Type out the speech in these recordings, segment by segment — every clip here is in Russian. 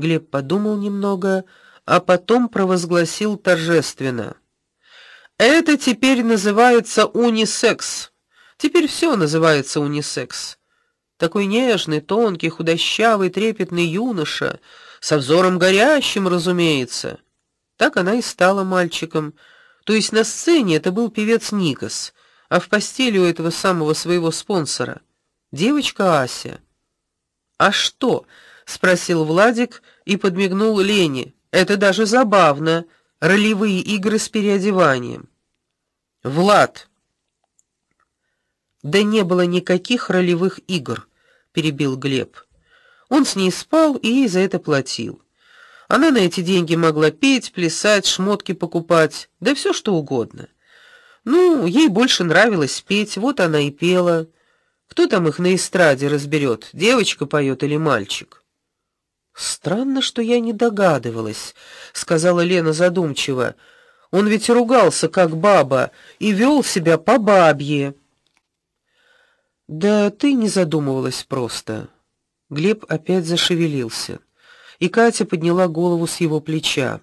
Глеб подумал немного, а потом провозгласил торжественно: "Это теперь называется унисекс. Теперь все называется унисекс. Такой нежный, тонкий, худощавый, трепетный юноша, со взором горящим, разумеется. Так она и стала мальчиком. То есть на сцене это был певец Никос, а в постели у этого самого своего спонсора девочка Ася. А что? Спросил Владик и подмигнул Лене. Это даже забавно. Ролевые игры с переодеванием. Влад. Да не было никаких ролевых игр перебил Глеб. Он с ней спал и ей за это платил. Она на эти деньги могла петь, плясать, шмотки покупать, да все что угодно. Ну, ей больше нравилось петь, вот она и пела. Кто там их на эстраде разберет, девочка поет или мальчик? Странно, что я не догадывалась, сказала Лена задумчиво. Он ведь ругался как баба и вел себя по бабье. Да ты не задумывалась просто. Глеб опять зашевелился, и Катя подняла голову с его плеча.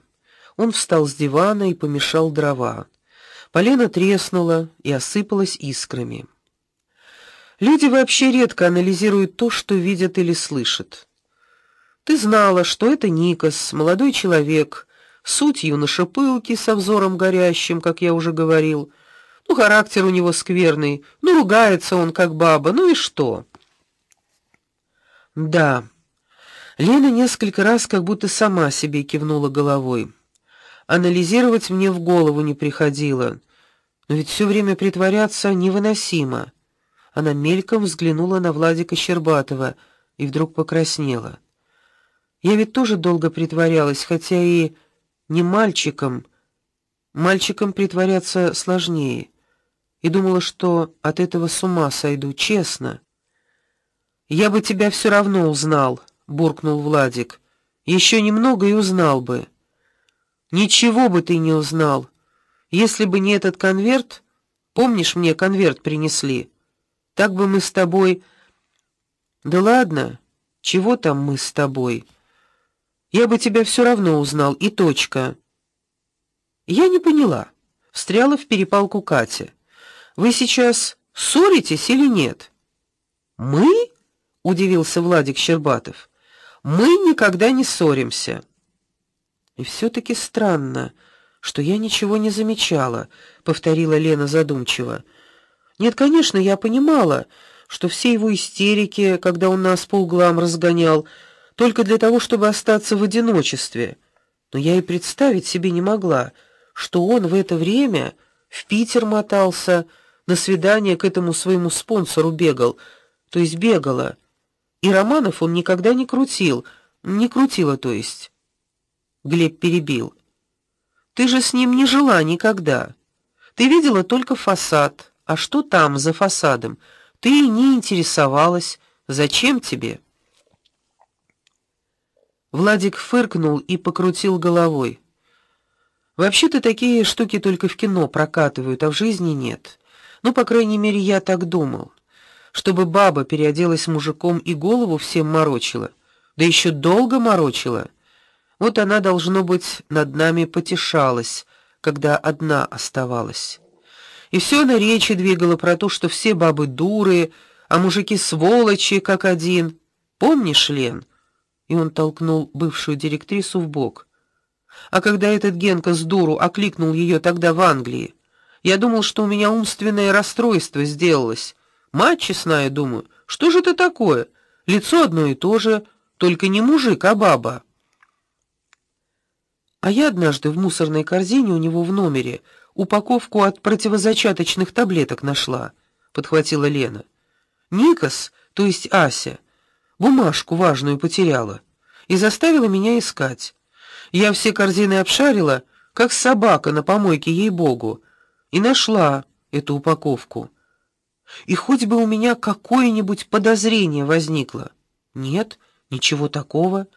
Он встал с дивана и помешал дрова. Полено треснуло и осыпалось искрами. Люди вообще редко анализируют то, что видят или слышат. Ты знала, что это Никос, молодой человек, суть юноша пылкий со взором горящим, как я уже говорил. Ну, характер у него скверный, ну, ругается он как баба, ну и что? Да. Лена несколько раз как будто сама себе кивнула головой. Анализировать мне в голову не приходило. Но ведь все время притворяться невыносимо. Она мельком взглянула на Владика Щербатова и вдруг покраснела. Я ведь тоже долго притворялась, хотя и не мальчиком. Мальчиком притворяться сложнее и думала, что от этого с ума сойду, честно. Я бы тебя все равно узнал, буркнул Владик. Еще немного и узнал бы. Ничего бы ты не узнал. Если бы не этот конверт, помнишь, мне конверт принесли. Так бы мы с тобой Да ладно, чего там мы с тобой? Я бы тебя все равно узнал, и точка. Я не поняла. Встряла в перепалку Катя. Вы сейчас ссоритесь или нет? Мы? удивился Владик Щербатов. Мы никогда не ссоримся. И все таки странно, что я ничего не замечала, повторила Лена задумчиво. Нет, конечно, я понимала, что все его истерики, когда он нас по углам разгонял, только для того, чтобы остаться в одиночестве. Но я и представить себе не могла, что он в это время в Питер мотался, на свидание к этому своему спонсору бегал, то есть бегала. И романов он никогда не крутил, не крутила, то есть. Глеб перебил. Ты же с ним не жила никогда. Ты видела только фасад, а что там за фасадом? Ты не интересовалась. Зачем тебе? Владик фыркнул и покрутил головой. Вообще-то такие штуки только в кино прокатывают, а в жизни нет. Ну, по крайней мере, я так думал. Чтобы баба переоделась мужиком и голову всем морочила, да еще долго морочила. Вот она должно быть над нами потешалась, когда одна оставалась. И все на речи двигала про то, что все бабы дуры, а мужики сволочи, как один. Помнишь, Лен? И он толкнул бывшую директрису в бок. А когда этот Генка с дуру окликнул ее тогда в Англии, я думал, что у меня умственное расстройство сделалось. Мать честная, думаю, что же это такое? Лицо одно и то же, только не мужик, а баба. А я однажды в мусорной корзине у него в номере упаковку от противозачаточных таблеток нашла, подхватила Лена. Никос, то есть Ася, бумажку важную потеряла и заставила меня искать. Я все корзины обшарила, как собака на помойке ей-богу и нашла эту упаковку. И хоть бы у меня какое-нибудь подозрение возникло. Нет, ничего такого.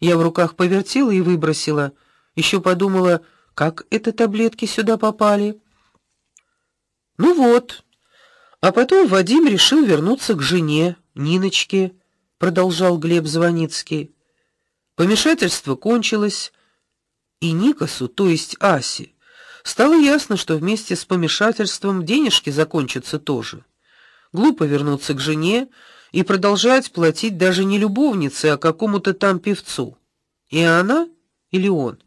Я в руках повертела и выбросила. Еще подумала, как это таблетки сюда попали. Ну вот. А потом Вадим решил вернуться к жене, Ниночке, продолжал Глеб Звоницкий. Помешательство кончилось, и Никосу, то есть Асе, стало ясно, что вместе с помешательством денежки закончатся тоже. Глупо вернуться к жене и продолжать платить даже не любовнице, а какому-то там певцу. И она или он,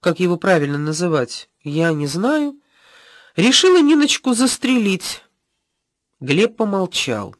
как его правильно называть, я не знаю, решила Ниночку застрелить. Глеб помолчал.